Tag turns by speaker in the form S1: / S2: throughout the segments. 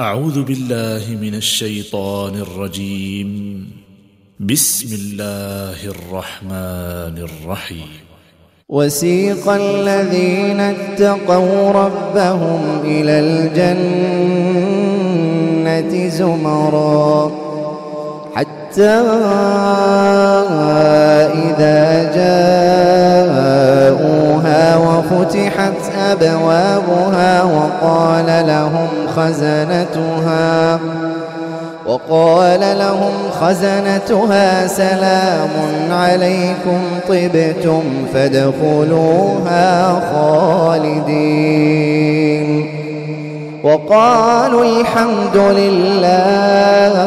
S1: أعوذ بالله من الشيطان الرجيم. بسم الله الرحمن الرحيم.
S2: وسيق الذين اتقوا ربهم إلى الجنة زمرا حتى إذا جاءوها وفتحت أبوابها وقال لهم خزنتها وقال لهم خزنتها سلام عليكم طبتم فادخلوها خالدين. وقالوا الحمد لله.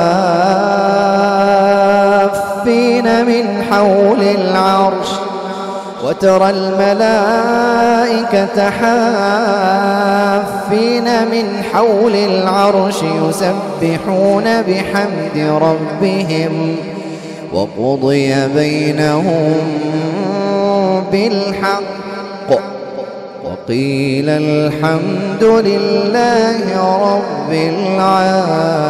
S2: حافين من حول العرش وترى الملائكة حافين من حول العرش يسبحون بحمد ربهم وقضي بينهم بالحق وقيل الحمد لله رب العالمين